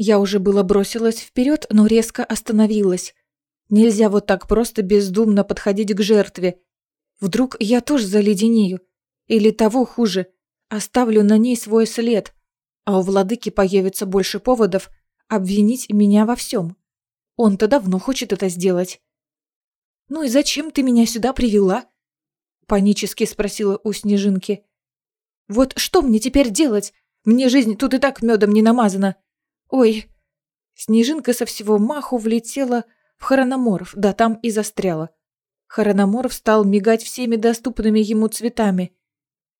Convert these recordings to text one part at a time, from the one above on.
Я уже было бросилась вперед, но резко остановилась. Нельзя вот так просто бездумно подходить к жертве. Вдруг я тоже заледенею. Или того хуже, оставлю на ней свой след, а у владыки появится больше поводов обвинить меня во всем. Он-то давно хочет это сделать. «Ну и зачем ты меня сюда привела?» Панически спросила у Снежинки. «Вот что мне теперь делать? Мне жизнь тут и так медом не намазана. Ой!» Снежинка со всего маху влетела в Хараноморов, да там и застряла. Хараноморов стал мигать всеми доступными ему цветами.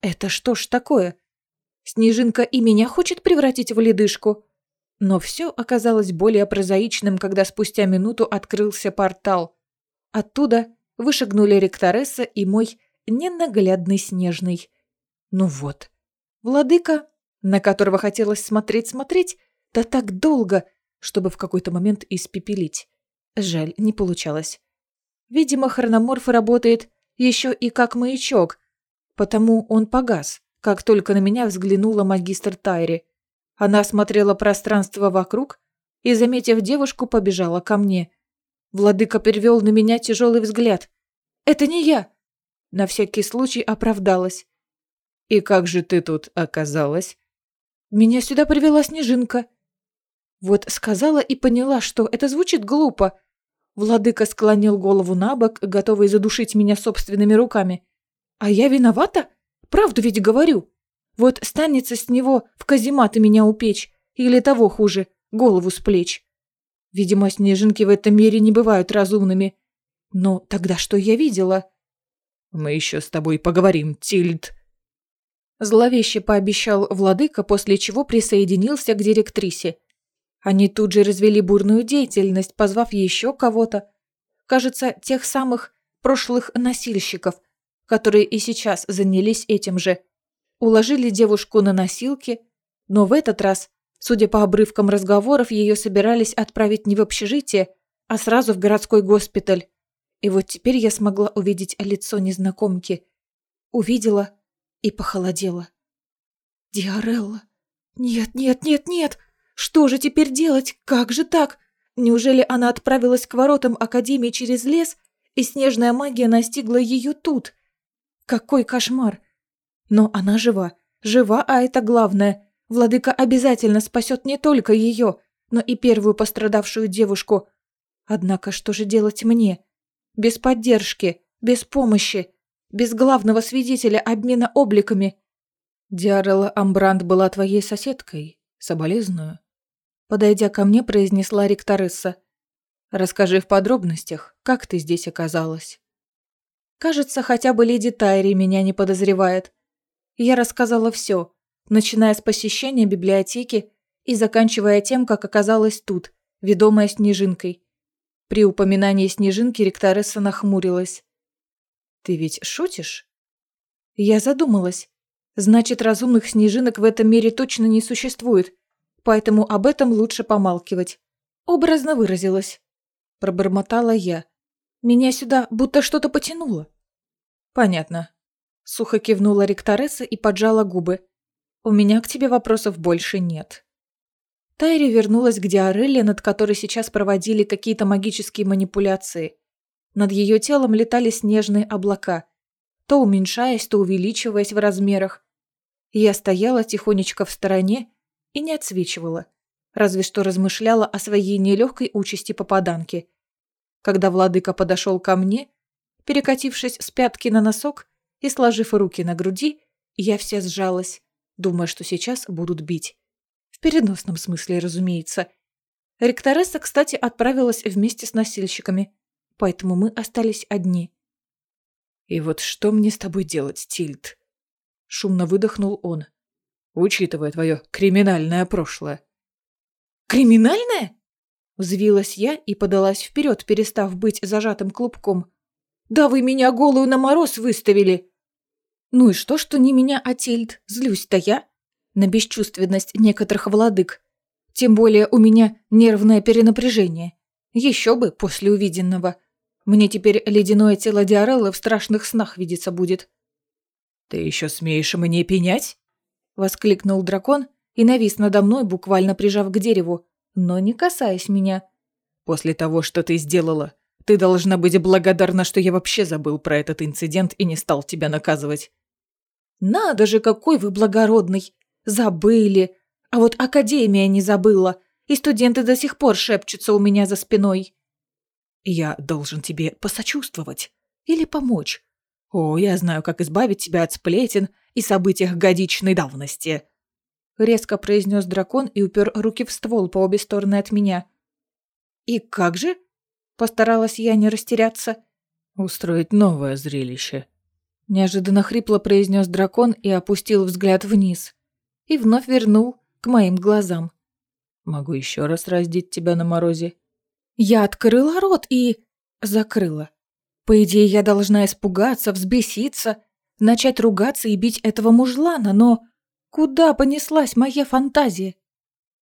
«Это что ж такое? Снежинка и меня хочет превратить в ледышку?» Но все оказалось более прозаичным, когда спустя минуту открылся портал. Оттуда вышагнули ректоресса и мой ненаглядный снежный. Ну вот, владыка, на которого хотелось смотреть-смотреть, да так долго, чтобы в какой-то момент испепелить. Жаль, не получалось. Видимо, хрономорф работает еще и как маячок, потому он погас, как только на меня взглянула магистр Тайри. Она осмотрела пространство вокруг и, заметив девушку, побежала ко мне. Владыка перевел на меня тяжелый взгляд. «Это не я!» На всякий случай оправдалась. «И как же ты тут оказалась?» «Меня сюда привела Снежинка». Вот сказала и поняла, что это звучит глупо. Владыка склонил голову на бок, готовый задушить меня собственными руками. «А я виновата? Правду ведь говорю. Вот станется с него в казематы меня упечь, или того хуже, голову с плеч. Видимо, снежинки в этом мире не бывают разумными. Но тогда что я видела?» «Мы еще с тобой поговорим, Тильд», Зловеще пообещал владыка, после чего присоединился к директрисе. Они тут же развели бурную деятельность, позвав еще кого-то. Кажется, тех самых прошлых носильщиков, которые и сейчас занялись этим же. Уложили девушку на носилки, но в этот раз, судя по обрывкам разговоров, ее собирались отправить не в общежитие, а сразу в городской госпиталь. И вот теперь я смогла увидеть лицо незнакомки. Увидела и похолодела. Диарелла. Нет, нет, нет, нет. Что же теперь делать? Как же так? Неужели она отправилась к воротам Академии через лес, и снежная магия настигла ее тут? Какой кошмар! Но она жива. Жива, а это главное. Владыка обязательно спасет не только ее, но и первую пострадавшую девушку. Однако что же делать мне? Без поддержки, без помощи без главного свидетеля обмена обликами. Диарелла Амбранд была твоей соседкой, соболезную. Подойдя ко мне, произнесла ректоресса. Расскажи в подробностях, как ты здесь оказалась. Кажется, хотя бы леди Тайри меня не подозревает. Я рассказала все, начиная с посещения библиотеки и заканчивая тем, как оказалась тут, ведомая снежинкой. При упоминании снежинки ректоресса нахмурилась. Ты ведь шутишь? Я задумалась. Значит, разумных снежинок в этом мире точно не существует, поэтому об этом лучше помалкивать. Образно выразилась. Пробормотала я. Меня сюда будто что-то потянуло. Понятно. Сухо кивнула ректоресса и поджала губы. У меня к тебе вопросов больше нет. Тайри вернулась к Диарелле, над которой сейчас проводили какие-то магические манипуляции. Над ее телом летали снежные облака, то уменьшаясь, то увеличиваясь в размерах. Я стояла тихонечко в стороне и не отсвечивала, разве что размышляла о своей нелегкой участи попаданки. Когда владыка подошел ко мне, перекатившись с пятки на носок и сложив руки на груди, я вся сжалась, думая, что сейчас будут бить. В переносном смысле, разумеется. Ректоресса, кстати, отправилась вместе с носильщиками поэтому мы остались одни. «И вот что мне с тобой делать, Тильд?» Шумно выдохнул он, учитывая твое криминальное прошлое. «Криминальное?» Взвилась я и подалась вперед, перестав быть зажатым клубком. «Да вы меня голую на мороз выставили!» «Ну и что, что не меня, а Тильд? Злюсь-то я?» На бесчувственность некоторых владык. Тем более у меня нервное перенапряжение. Еще бы после увиденного. Мне теперь ледяное тело Диареллы в страшных снах видеться будет. «Ты еще смеешь мне пенять?» Воскликнул дракон и навис надо мной, буквально прижав к дереву. но не касаясь меня. «После того, что ты сделала, ты должна быть благодарна, что я вообще забыл про этот инцидент и не стал тебя наказывать». «Надо же, какой вы благородный! Забыли! А вот Академия не забыла, и студенты до сих пор шепчутся у меня за спиной». «Я должен тебе посочувствовать или помочь. О, я знаю, как избавить тебя от сплетен и событий годичной давности». Резко произнес дракон и упер руки в ствол по обе стороны от меня. «И как же?» Постаралась я не растеряться. «Устроить новое зрелище», – неожиданно хрипло произнес дракон и опустил взгляд вниз. И вновь вернул к моим глазам. «Могу еще раз раздеть тебя на морозе?» Я открыла рот и... закрыла. По идее, я должна испугаться, взбеситься, начать ругаться и бить этого мужлана, но... Куда понеслась моя фантазия?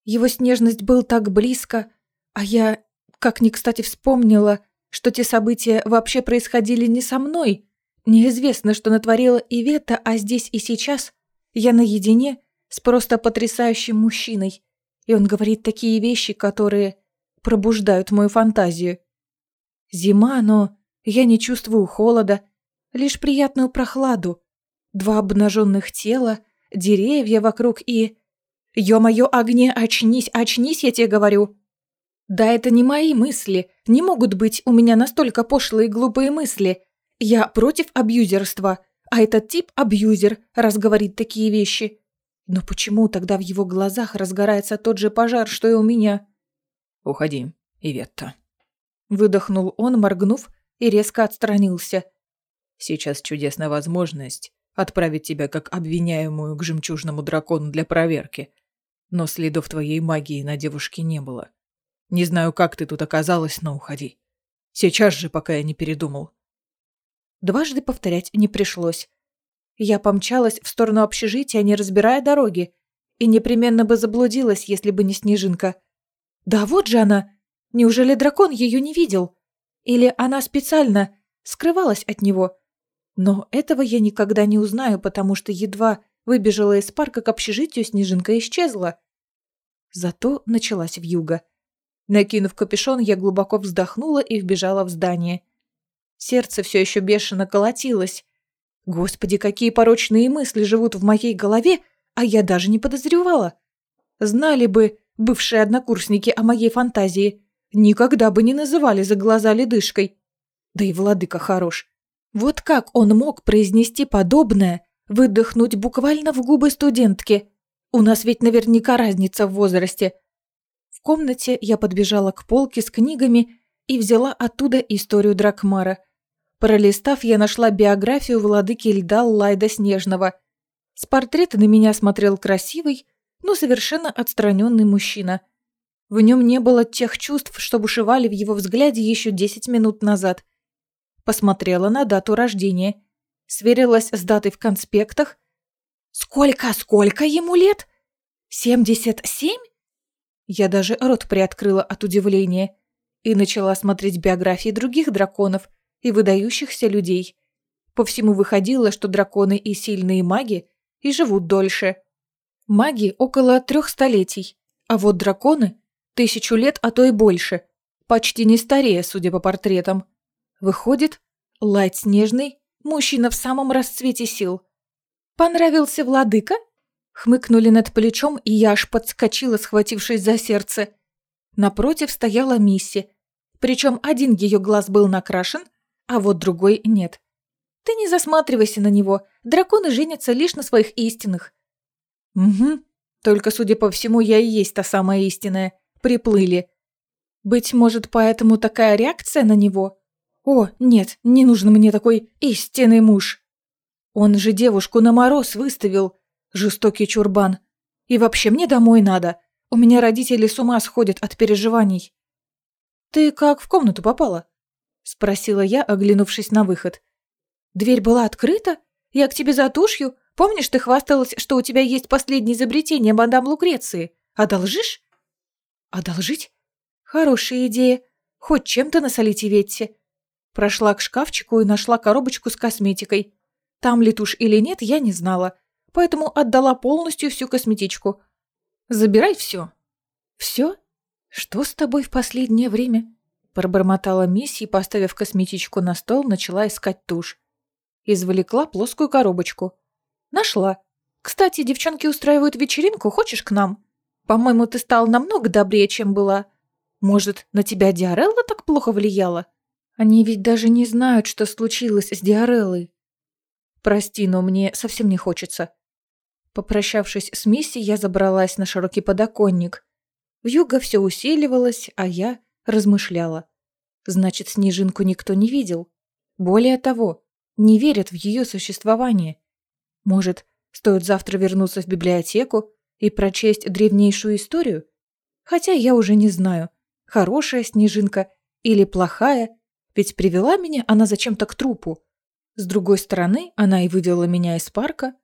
Его снежность был так близко, а я, как ни кстати, вспомнила, что те события вообще происходили не со мной. Неизвестно, что натворила Ивета, а здесь и сейчас я наедине с просто потрясающим мужчиной, и он говорит такие вещи, которые пробуждают мою фантазию. Зима, но я не чувствую холода, лишь приятную прохладу. Два обнаженных тела, деревья вокруг и... Ё-моё, огне, очнись, очнись, я тебе говорю. Да это не мои мысли, не могут быть у меня настолько пошлые и глупые мысли. Я против абьюзерства, а этот тип абьюзер, раз говорит такие вещи. Но почему тогда в его глазах разгорается тот же пожар, что и у меня? «Уходи, Иветта». Выдохнул он, моргнув, и резко отстранился. «Сейчас чудесная возможность отправить тебя как обвиняемую к жемчужному дракону для проверки. Но следов твоей магии на девушке не было. Не знаю, как ты тут оказалась, но уходи. Сейчас же, пока я не передумал». Дважды повторять не пришлось. Я помчалась в сторону общежития, не разбирая дороги, и непременно бы заблудилась, если бы не снежинка. Да вот же она! Неужели дракон ее не видел? Или она специально скрывалась от него? Но этого я никогда не узнаю, потому что едва выбежала из парка к общежитию, снежинка исчезла. Зато началась вьюга. Накинув капюшон, я глубоко вздохнула и вбежала в здание. Сердце все еще бешено колотилось. Господи, какие порочные мысли живут в моей голове, а я даже не подозревала. Знали бы, бывшие однокурсники о моей фантазии, никогда бы не называли за глаза ледышкой. Да и владыка хорош. Вот как он мог произнести подобное, выдохнуть буквально в губы студентки? У нас ведь наверняка разница в возрасте. В комнате я подбежала к полке с книгами и взяла оттуда историю Дракмара. Пролистав, я нашла биографию владыки льда Лайда Снежного. С портрета на меня смотрел красивый, но совершенно отстраненный мужчина. В нем не было тех чувств, что бушевали в его взгляде еще десять минут назад. Посмотрела на дату рождения. Сверилась с датой в конспектах. «Сколько, сколько ему лет? Семьдесят семь?» Я даже рот приоткрыла от удивления и начала смотреть биографии других драконов и выдающихся людей. По всему выходило, что драконы и сильные маги и живут дольше. Маги около трех столетий, а вот драконы – тысячу лет, а то и больше. Почти не старее, судя по портретам. Выходит, Лайт Снежный – мужчина в самом расцвете сил. «Понравился владыка?» Хмыкнули над плечом, и я аж подскочила, схватившись за сердце. Напротив стояла Мисси. Причем один ее глаз был накрашен, а вот другой нет. «Ты не засматривайся на него, драконы женятся лишь на своих истинных. Угу. Только, судя по всему, я и есть та самая истинная. Приплыли. Быть может, поэтому такая реакция на него? О, нет, не нужен мне такой истинный муж. Он же девушку на мороз выставил. Жестокий чурбан. И вообще мне домой надо. У меня родители с ума сходят от переживаний. «Ты как в комнату попала?» Спросила я, оглянувшись на выход. «Дверь была открыта? Я к тебе за тушью, Помнишь, ты хвасталась, что у тебя есть последнее изобретение мадам Лукреции? Одолжишь?» «Одолжить? Хорошая идея. Хоть чем-то насолить Иветте». Прошла к шкафчику и нашла коробочку с косметикой. Там ли тушь или нет, я не знала, поэтому отдала полностью всю косметичку. «Забирай все». «Все?» «Что с тобой в последнее время?» Пробормотала Мисси и, поставив косметичку на стол, начала искать тушь. Извлекла плоскую коробочку. «Нашла. Кстати, девчонки устраивают вечеринку, хочешь к нам? По-моему, ты стал намного добрее, чем была. Может, на тебя Диарелла так плохо влияла? Они ведь даже не знают, что случилось с Диареллой. Прости, но мне совсем не хочется». Попрощавшись с Мисси, я забралась на широкий подоконник. Вьюга все усиливалась, а я размышляла. Значит, снежинку никто не видел. Более того, не верят в ее существование. Может, стоит завтра вернуться в библиотеку и прочесть древнейшую историю? Хотя я уже не знаю, хорошая снежинка или плохая, ведь привела меня она зачем-то к трупу. С другой стороны, она и вывела меня из парка.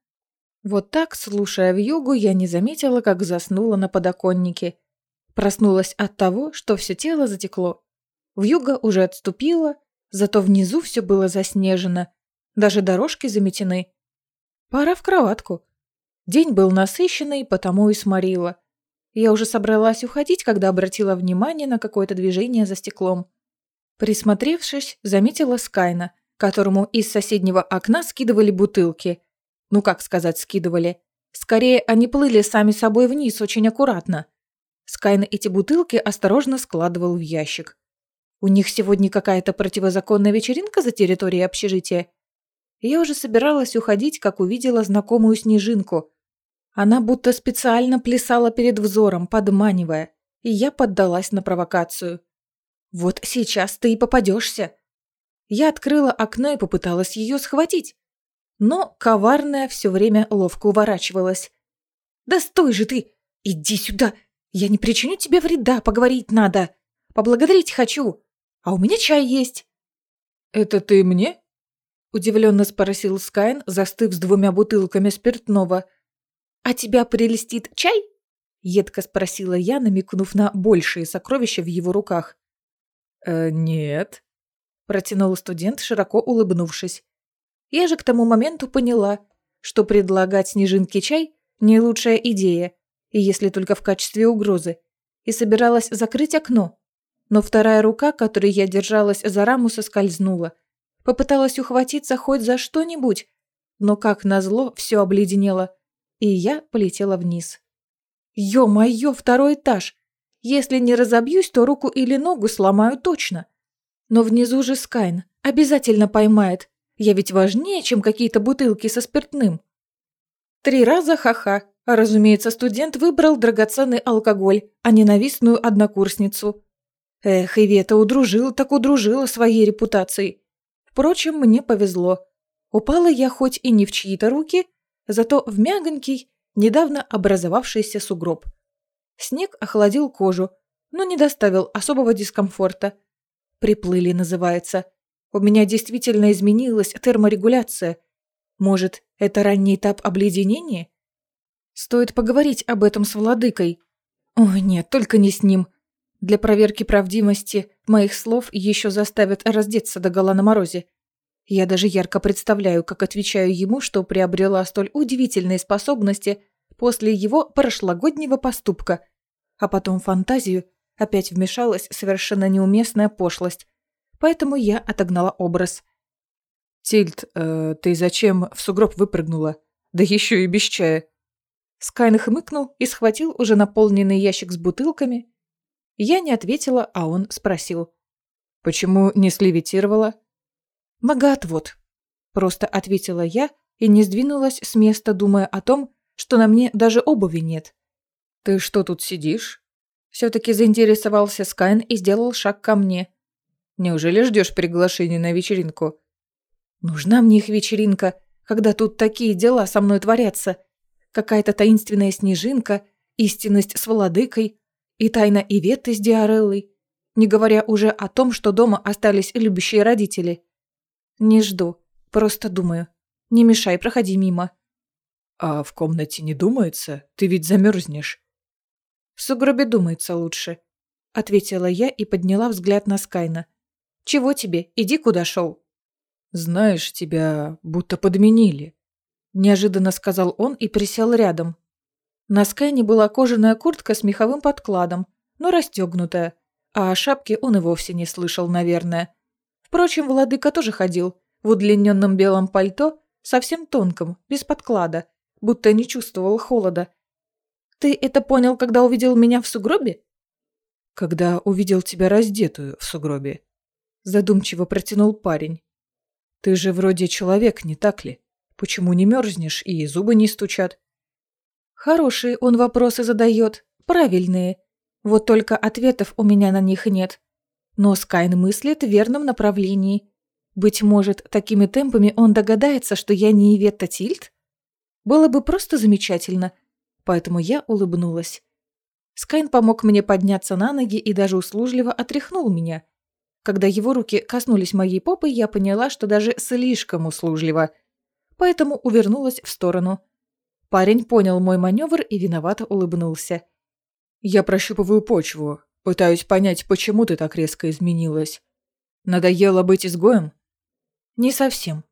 Вот так, слушая в югу, я не заметила, как заснула на подоконнике. Проснулась от того, что все тело затекло. Вьюга уже отступила, зато внизу все было заснежено, даже дорожки заметены. Пора в кроватку. День был насыщенный, потому и сморила. Я уже собралась уходить, когда обратила внимание на какое-то движение за стеклом. Присмотревшись, заметила Скайна, которому из соседнего окна скидывали бутылки. Ну как сказать, скидывали. Скорее, они плыли сами собой вниз очень аккуратно. Скайн эти бутылки осторожно складывал в ящик. У них сегодня какая-то противозаконная вечеринка за территорией общежития. Я уже собиралась уходить, как увидела знакомую снежинку. Она будто специально плясала перед взором, подманивая, и я поддалась на провокацию. «Вот сейчас ты и попадешься!» Я открыла окно и попыталась ее схватить. Но коварная все время ловко уворачивалась. «Да стой же ты! Иди сюда! Я не причиню тебе вреда, поговорить надо! Поблагодарить хочу!» А у меня чай есть». «Это ты мне?» Удивленно спросил Скайн, застыв с двумя бутылками спиртного. «А тебя прелестит чай?» Едко спросила я, намекнув на большие сокровища в его руках. «Э, «Нет», – протянул студент, широко улыбнувшись. Я же к тому моменту поняла, что предлагать Снежинке чай – не лучшая идея, и если только в качестве угрозы, и собиралась закрыть окно, но вторая рука, которой я держалась за раму, соскользнула. Попыталась ухватиться хоть за что-нибудь, но, как назло, все обледенело, и я полетела вниз. Ё-моё, второй этаж! Если не разобьюсь, то руку или ногу сломаю точно. Но внизу же Скайн. Обязательно поймает. Я ведь важнее, чем какие-то бутылки со спиртным. Три раза ха-ха. А разумеется, студент выбрал драгоценный алкоголь, а ненавистную однокурсницу. Эх, Ивета удружила так удружила своей репутацией. Впрочем, мне повезло. Упала я хоть и не в чьи-то руки, зато в мягонький, недавно образовавшийся сугроб. Снег охладил кожу, но не доставил особого дискомфорта. Приплыли, называется. У меня действительно изменилась терморегуляция. Может, это ранний этап обледенения? Стоит поговорить об этом с владыкой. Ой, нет, только не с ним. Для проверки правдивости моих слов еще заставят раздеться догола на морозе. Я даже ярко представляю, как отвечаю ему, что приобрела столь удивительные способности после его прошлогоднего поступка. А потом в фантазию опять вмешалась совершенно неуместная пошлость. Поэтому я отогнала образ. «Тильд, э, ты зачем в сугроб выпрыгнула? Да еще и без чая». Скайн хмыкнул и схватил уже наполненный ящик с бутылками я не ответила, а он спросил. «Почему не слевитировала?» «Магоотвод», – просто ответила я и не сдвинулась с места, думая о том, что на мне даже обуви нет. «Ты что тут сидишь?» Все-таки заинтересовался Скайн и сделал шаг ко мне. «Неужели ждешь приглашения на вечеринку?» «Нужна мне их вечеринка, когда тут такие дела со мной творятся. Какая-то таинственная снежинка, истинность с владыкой, и тайна Иветты с Диареллой, не говоря уже о том, что дома остались любящие родители. Не жду, просто думаю. Не мешай, проходи мимо. А в комнате не думается? Ты ведь замерзнешь. В сугробе думается лучше, ответила я и подняла взгляд на Скайна. Чего тебе? Иди куда шел. Знаешь, тебя будто подменили. Неожиданно сказал он и присел рядом. На Скайне была кожаная куртка с меховым подкладом, но расстегнутая, а о шапке он и вовсе не слышал, наверное. Впрочем, владыка тоже ходил в удлиненном белом пальто, совсем тонком, без подклада, будто не чувствовал холода. «Ты это понял, когда увидел меня в сугробе?» «Когда увидел тебя раздетую в сугробе», – задумчиво протянул парень. «Ты же вроде человек, не так ли? Почему не мерзнешь и зубы не стучат?» «Хорошие он вопросы задает, правильные. Вот только ответов у меня на них нет. Но Скайн мыслит в верном направлении. Быть может, такими темпами он догадается, что я не Иветта Тильт? Было бы просто замечательно. Поэтому я улыбнулась. Скайн помог мне подняться на ноги и даже услужливо отряхнул меня. Когда его руки коснулись моей попы, я поняла, что даже слишком услужливо. Поэтому увернулась в сторону. Парень понял мой маневр и виновато улыбнулся. «Я прощупываю почву. Пытаюсь понять, почему ты так резко изменилась. Надоело быть изгоем?» «Не совсем», —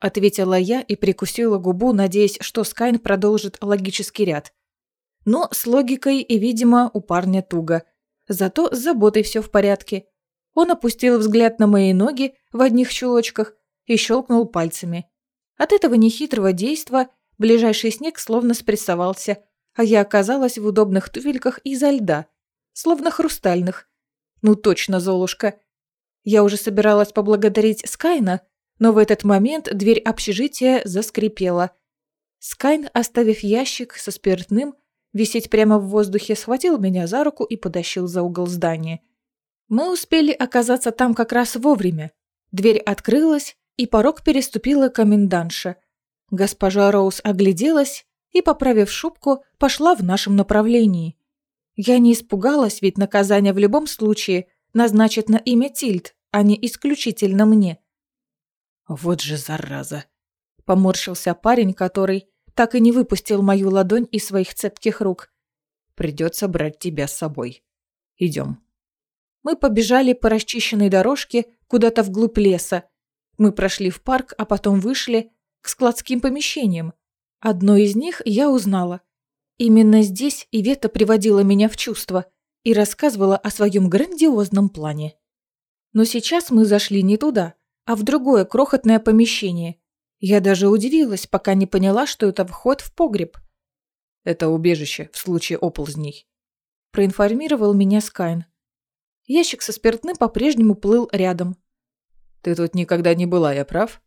ответила я и прикусила губу, надеясь, что Скайн продолжит логический ряд. Но с логикой и, видимо, у парня туго. Зато с заботой все в порядке. Он опустил взгляд на мои ноги в одних чулочках и щелкнул пальцами. От этого нехитрого действа ближайший снег словно спрессовался, а я оказалась в удобных туфельках изо льда, словно хрустальных. Ну точно, Золушка. Я уже собиралась поблагодарить Скайна, но в этот момент дверь общежития заскрипела. Скайн, оставив ящик со спиртным, висеть прямо в воздухе, схватил меня за руку и потащил за угол здания. Мы успели оказаться там как раз вовремя. Дверь открылась, и порог переступила комендантша. Госпожа Роуз огляделась и, поправив шубку, пошла в нашем направлении. Я не испугалась, ведь наказание в любом случае назначит на имя Тильд, а не исключительно мне. «Вот же зараза!» – поморщился парень, который так и не выпустил мою ладонь из своих цепких рук. «Придется брать тебя с собой. Идем». Мы побежали по расчищенной дорожке куда-то вглубь леса. Мы прошли в парк, а потом вышли к складским помещениям. Одно из них я узнала. Именно здесь Ивета приводила меня в чувство и рассказывала о своем грандиозном плане. Но сейчас мы зашли не туда, а в другое крохотное помещение, я даже удивилась, пока не поняла, что это вход в погреб. «Это убежище в случае оползней», – проинформировал меня Скайн. Ящик со спиртным по-прежнему плыл рядом. «Ты тут никогда не была, я прав?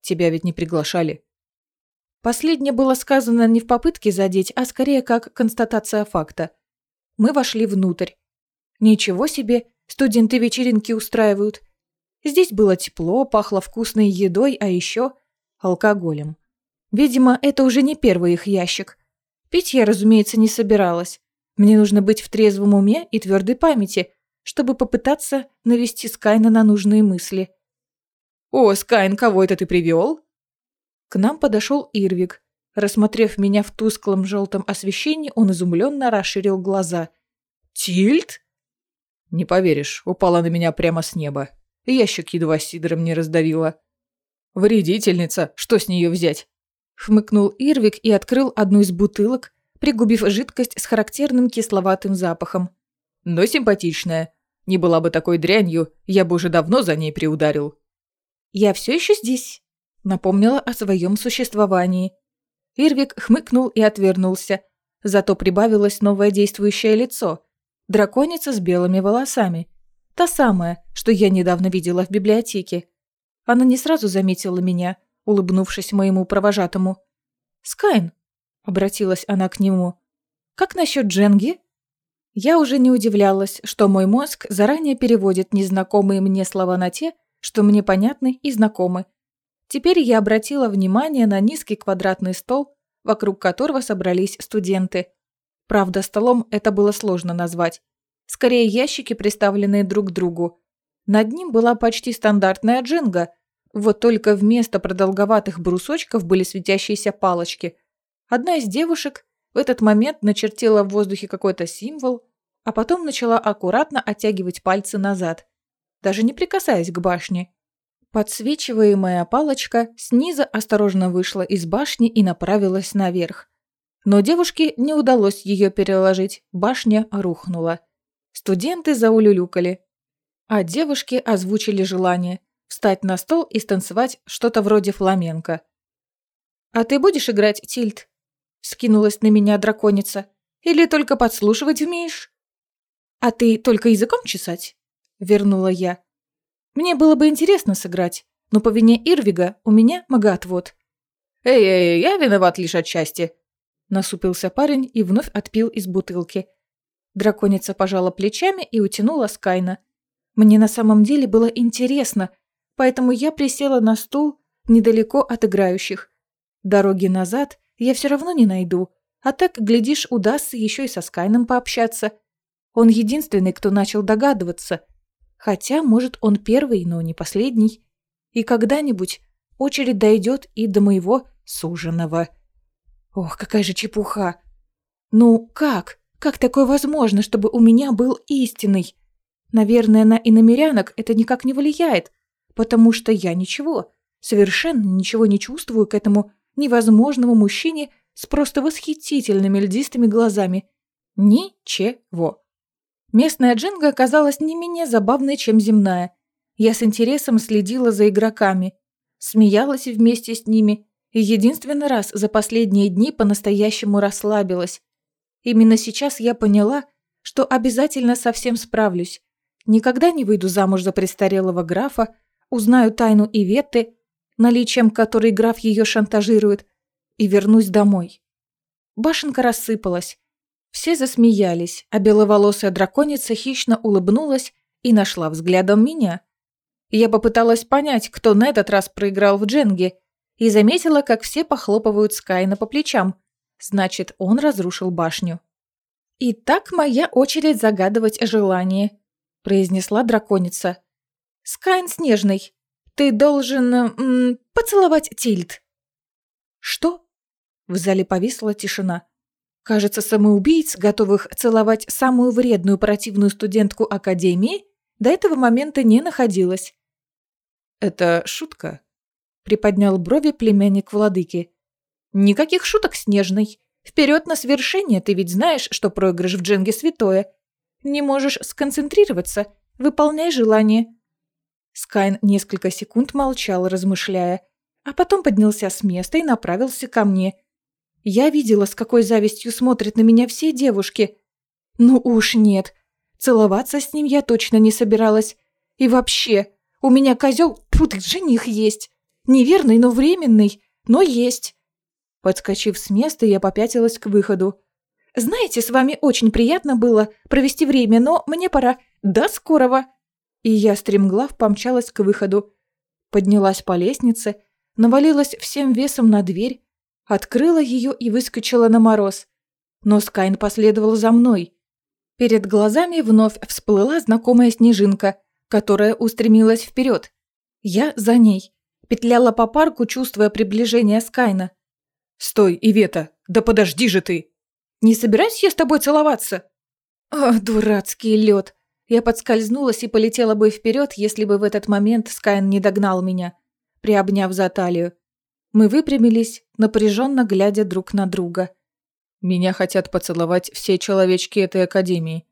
Тебя ведь не приглашали». Последнее было сказано не в попытке задеть, а скорее как констатация факта. Мы вошли внутрь. Ничего себе, студенты вечеринки устраивают. Здесь было тепло, пахло вкусной едой, а еще алкоголем. Видимо, это уже не первый их ящик. Пить я, разумеется, не собиралась. Мне нужно быть в трезвом уме и твердой памяти, чтобы попытаться навести Скайна на нужные мысли. «О, Скайн, кого это ты привел?» К нам подошел Ирвик. Рассмотрев меня в тусклом желтом освещении, он изумленно расширил глаза. «Тильд?» «Не поверишь, упала на меня прямо с неба. Ящик едва сидром не раздавила. «Вредительница, что с нее взять?» Хмыкнул Ирвик и открыл одну из бутылок, пригубив жидкость с характерным кисловатым запахом. «Но симпатичная. Не была бы такой дрянью, я бы уже давно за ней приударил». «Я все еще здесь», — напомнила о своем существовании. Ирвик хмыкнул и отвернулся. Зато прибавилось новое действующее лицо. Драконица с белыми волосами. Та самая, что я недавно видела в библиотеке. Она не сразу заметила меня, улыбнувшись моему провожатому. «Скайн», — обратилась она к нему, — «как насчет Дженги?» Я уже не удивлялась, что мой мозг заранее переводит незнакомые мне слова на те, что мне понятны и знакомы. Теперь я обратила внимание на низкий квадратный стол, вокруг которого собрались студенты. Правда, столом это было сложно назвать. Скорее, ящики, приставленные друг к другу, над ним была почти стандартная джинга, вот только вместо продолговатых брусочков были светящиеся палочки. Одна из девушек в этот момент начертила в воздухе какой-то символ, а потом начала аккуратно оттягивать пальцы назад, даже не прикасаясь к башне. Подсвечиваемая палочка снизу осторожно вышла из башни и направилась наверх. Но девушке не удалось ее переложить, башня рухнула. Студенты заулюлюкали, а девушки озвучили желание встать на стол и станцевать что-то вроде фламенко. «А ты будешь играть, Тильт?» – скинулась на меня драконица. «Или только подслушивать умеешь?» «А ты только языком чесать?» – вернула я. «Мне было бы интересно сыграть, но по вине Ирвига у меня магоотвод». «Эй-эй, я виноват лишь отчасти», – насупился парень и вновь отпил из бутылки. Драконица пожала плечами и утянула Скайна. Мне на самом деле было интересно, поэтому я присела на стул недалеко от играющих. Дороги назад я все равно не найду, а так, глядишь, удастся еще и со Скайном пообщаться. Он единственный, кто начал догадываться. Хотя, может, он первый, но не последний. И когда-нибудь очередь дойдет и до моего суженого. Ох, какая же чепуха. Ну, как? Как такое возможно, чтобы у меня был истинный? Наверное, на иномерянок это никак не влияет, потому что я ничего, совершенно ничего не чувствую к этому невозможному мужчине с просто восхитительными льдистыми глазами. Ничего. Местная джинга оказалась не менее забавной, чем земная. Я с интересом следила за игроками, смеялась вместе с ними и единственный раз за последние дни по-настоящему расслабилась. Именно сейчас я поняла, что обязательно совсем справлюсь. Никогда не выйду замуж за престарелого графа, узнаю тайну Иветты, наличием которой граф ее шантажирует, и вернусь домой. Башенка рассыпалась. Все засмеялись, а беловолосая драконица хищно улыбнулась и нашла взглядом меня. Я попыталась понять, кто на этот раз проиграл в дженге, и заметила, как все похлопывают Скайна по плечам – Значит, он разрушил башню. «Итак, моя очередь загадывать желание», – произнесла драконица. «Скайн Снежный, ты должен м, поцеловать Тильд». «Что?» В зале повисла тишина. Кажется, самоубийц, готовых целовать самую вредную противную студентку Академии, до этого момента не находилось. «Это шутка?» – приподнял брови племянник владыки. Никаких шуток, Снежный. Вперед на свершение, ты ведь знаешь, что проигрыш в дженге святое. Не можешь сконцентрироваться, выполняй желание. Скайн несколько секунд молчал, размышляя, а потом поднялся с места и направился ко мне. Я видела, с какой завистью смотрят на меня все девушки. Ну уж нет, целоваться с ним я точно не собиралась. И вообще, у меня козел, тут жених есть. Неверный, но временный, но есть. Подскочив с места, я попятилась к выходу. «Знаете, с вами очень приятно было провести время, но мне пора. До скорого!» И я стремглав помчалась к выходу. Поднялась по лестнице, навалилась всем весом на дверь, открыла ее и выскочила на мороз. Но Скайн последовал за мной. Перед глазами вновь всплыла знакомая снежинка, которая устремилась вперед. Я за ней. Петляла по парку, чувствуя приближение Скайна. «Стой, Ивета! Да подожди же ты!» «Не собираюсь я с тобой целоваться?» «Ох, дурацкий лед! Я подскользнулась и полетела бы вперед, если бы в этот момент Скайн не догнал меня, приобняв за талию. Мы выпрямились, напряженно глядя друг на друга. «Меня хотят поцеловать все человечки этой академии».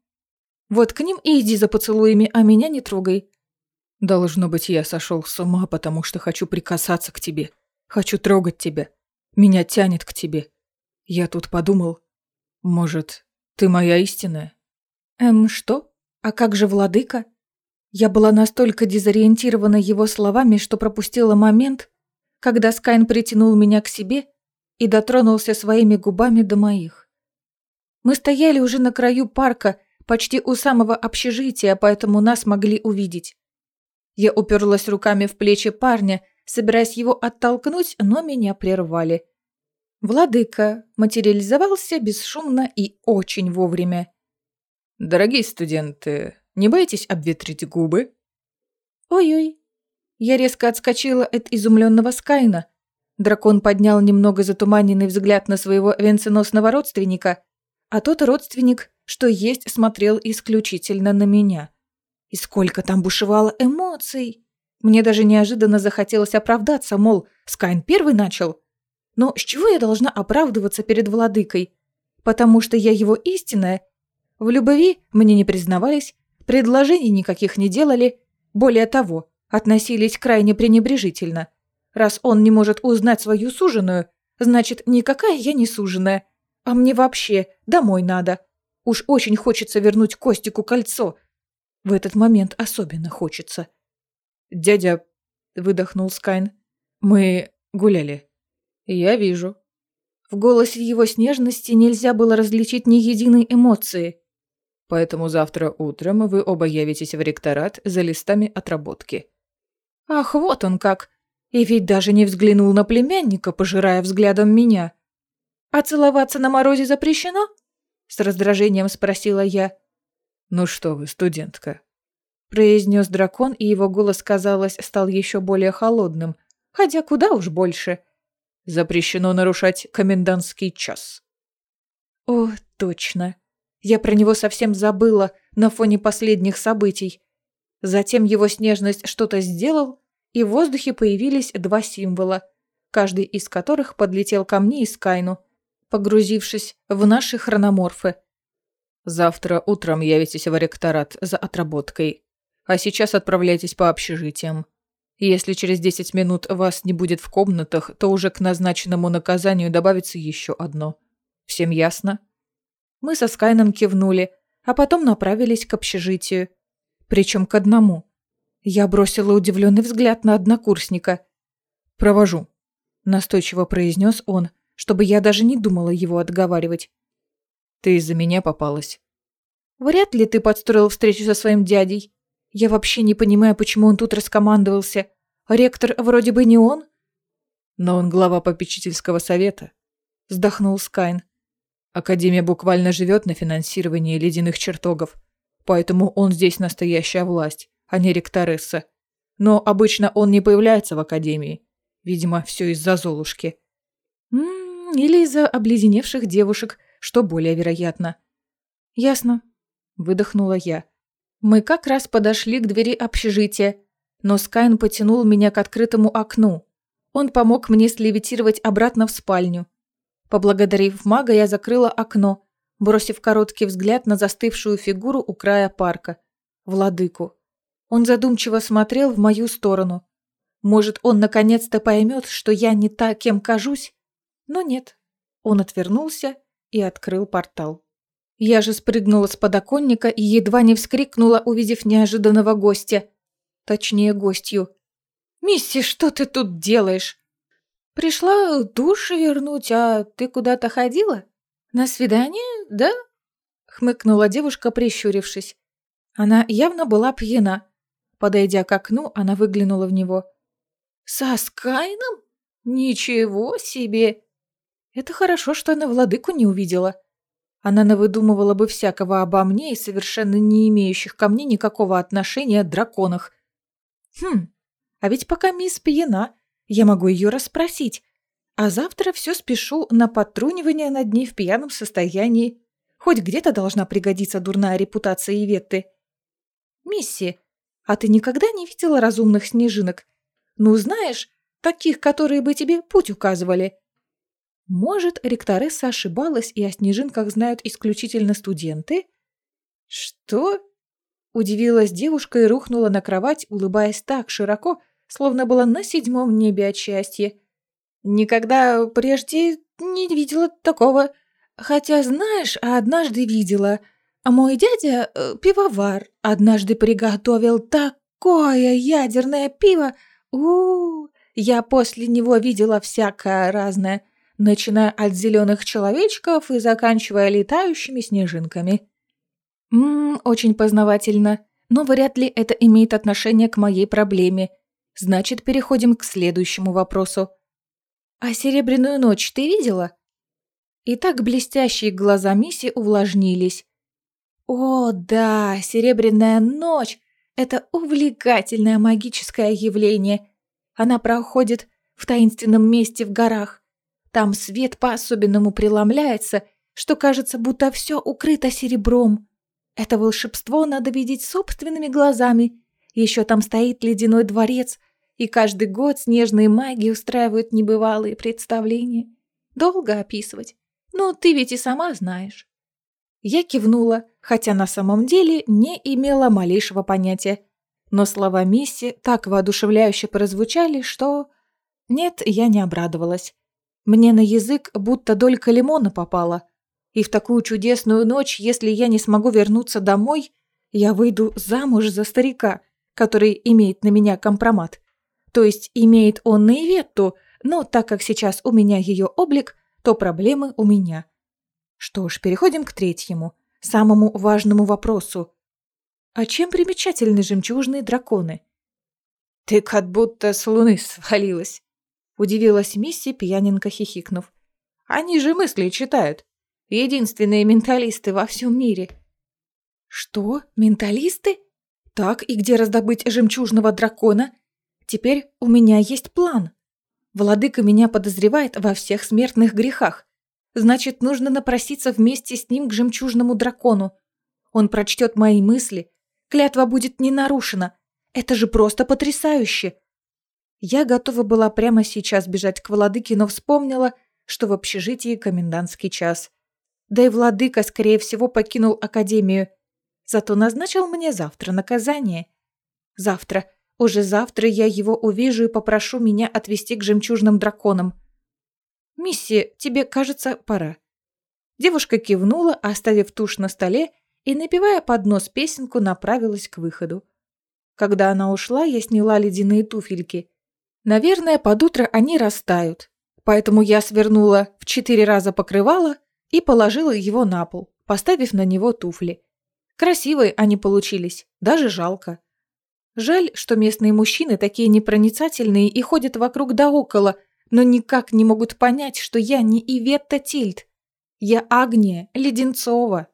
«Вот к ним и иди за поцелуями, а меня не трогай». «Должно быть, я сошел с ума, потому что хочу прикасаться к тебе. Хочу трогать тебя. Меня тянет к тебе. Я тут подумал, может, ты моя истинная? Эм, что? А как же владыка? Я была настолько дезориентирована его словами, что пропустила момент, когда Скайн притянул меня к себе и дотронулся своими губами до моих. Мы стояли уже на краю парка, почти у самого общежития, поэтому нас могли увидеть. Я уперлась руками в плечи парня, собираясь его оттолкнуть, но меня прервали. Владыка материализовался бесшумно и очень вовремя. «Дорогие студенты, не боитесь обветрить губы?» «Ой-ой». Я резко отскочила от изумленного Скайна. Дракон поднял немного затуманенный взгляд на своего венценосного родственника, а тот родственник, что есть, смотрел исключительно на меня. И сколько там бушевало эмоций! Мне даже неожиданно захотелось оправдаться, мол, Скайн первый начал. Но с чего я должна оправдываться перед владыкой? Потому что я его истинная? В любви мне не признавались, предложений никаких не делали, более того, относились крайне пренебрежительно. Раз он не может узнать свою суженую, значит, никакая я не суженая, а мне вообще домой надо. Уж очень хочется вернуть Костику кольцо. В этот момент особенно хочется. «Дядя», — выдохнул Скайн, — «мы гуляли». «Я вижу». В голосе его снежности нельзя было различить ни единой эмоции. «Поэтому завтра утром вы оба явитесь в ректорат за листами отработки». «Ах, вот он как! И ведь даже не взглянул на племянника, пожирая взглядом меня. А целоваться на морозе запрещено?» С раздражением спросила я. «Ну что вы, студентка?» Произнес дракон, и его голос, казалось, стал еще более холодным. Хотя куда уж больше. Запрещено нарушать комендантский час. О, точно. Я про него совсем забыла на фоне последних событий. Затем его снежность что-то сделал, и в воздухе появились два символа, каждый из которых подлетел ко мне и Скайну, погрузившись в наши хрономорфы. «Завтра утром явитесь в ректорат за отработкой, а сейчас отправляйтесь по общежитиям. Если через 10 минут вас не будет в комнатах, то уже к назначенному наказанию добавится еще одно. Всем ясно?» Мы со Скайном кивнули, а потом направились к общежитию. Причем к одному. Я бросила удивленный взгляд на однокурсника. «Провожу», – настойчиво произнес он, чтобы я даже не думала его отговаривать. «Ты из-за меня попалась». «Вряд ли ты подстроил встречу со своим дядей. Я вообще не понимаю, почему он тут раскомандовался. Ректор вроде бы не он». «Но он глава попечительского совета», – вздохнул Скайн. «Академия буквально живет на финансировании ледяных чертогов, поэтому он здесь настоящая власть а не ректоресса. Но обычно он не появляется в академии. Видимо, все из-за Золушки. М -м, или из-за обледеневших девушек, что более вероятно. Ясно. Выдохнула я. Мы как раз подошли к двери общежития, но Скайн потянул меня к открытому окну. Он помог мне слевитировать обратно в спальню. Поблагодарив мага, я закрыла окно, бросив короткий взгляд на застывшую фигуру у края парка. Владыку. Он задумчиво смотрел в мою сторону. Может, он наконец-то поймет, что я не та, кем кажусь? Но нет. Он отвернулся и открыл портал. Я же спрыгнула с подоконника и едва не вскрикнула, увидев неожиданного гостя. Точнее, гостью. «Мисси, что ты тут делаешь?» «Пришла душ вернуть, а ты куда-то ходила? На свидание, да?» Хмыкнула девушка, прищурившись. Она явно была пьяна. Подойдя к окну, она выглянула в него. «Со Скайном? Ничего себе!» Это хорошо, что она владыку не увидела. Она навыдумывала бы всякого обо мне и совершенно не имеющих ко мне никакого отношения драконах. Хм, а ведь пока мисс пьяна, я могу ее расспросить. А завтра все спешу на подтрунивание над ней в пьяном состоянии. Хоть где-то должна пригодиться дурная репутация Иветты. «Мисси, а ты никогда не видела разумных снежинок? Ну, знаешь, таких, которые бы тебе путь указывали. Может, ректоресса ошибалась, и о снежинках знают исключительно студенты? Что? Удивилась девушка и рухнула на кровать, улыбаясь так широко, словно была на седьмом небе от счастья. Никогда прежде не видела такого. Хотя, знаешь, однажды видела – а мой дядя, э, пивовар, однажды приготовил такое ядерное пиво. У, -у, у Я после него видела всякое разное, начиная от зеленых человечков и заканчивая летающими снежинками. Ммм, очень познавательно, но вряд ли это имеет отношение к моей проблеме. Значит, переходим к следующему вопросу. А серебряную ночь ты видела? И так блестящие глаза Мисси увлажнились. О, да, серебряная ночь – это увлекательное магическое явление. Она проходит в таинственном месте в горах. Там свет по-особенному преломляется, что кажется, будто все укрыто серебром. Это волшебство надо видеть собственными глазами. Еще там стоит ледяной дворец, и каждый год снежные маги устраивают небывалые представления. Долго описывать. Но ты ведь и сама знаешь. Я кивнула, хотя на самом деле не имела малейшего понятия. Но слова Мисси так воодушевляюще прозвучали, что... Нет, я не обрадовалась. Мне на язык будто долька лимона попала. И в такую чудесную ночь, если я не смогу вернуться домой, я выйду замуж за старика, который имеет на меня компромат. То есть имеет он на Иветту, но так как сейчас у меня ее облик, то проблемы у меня. Что ж, переходим к третьему, самому важному вопросу. А чем примечательны жемчужные драконы? Ты как будто с луны свалилась. Удивилась Мисси, пьяненько хихикнув. Они же мысли читают. Единственные менталисты во всем мире. Что? Менталисты? Так, и где раздобыть жемчужного дракона? Теперь у меня есть план. Владыка меня подозревает во всех смертных грехах. Значит, нужно напроситься вместе с ним к жемчужному дракону. Он прочтет мои мысли. Клятва будет не нарушена. Это же просто потрясающе. Я готова была прямо сейчас бежать к владыке, но вспомнила, что в общежитии комендантский час. Да и владыка, скорее всего, покинул академию. Зато назначил мне завтра наказание. Завтра, уже завтра я его увижу и попрошу меня отвезти к жемчужным драконам. «Мисси, тебе, кажется, пора». Девушка кивнула, оставив тушь на столе и, напевая под нос песенку, направилась к выходу. Когда она ушла, я сняла ледяные туфельки. Наверное, под утро они растают. Поэтому я свернула в четыре раза покрывало и положила его на пол, поставив на него туфли. Красивые они получились, даже жалко. Жаль, что местные мужчины такие непроницательные и ходят вокруг да около, но никак не могут понять, что я не Иветта Тильд. Я Агния Леденцова.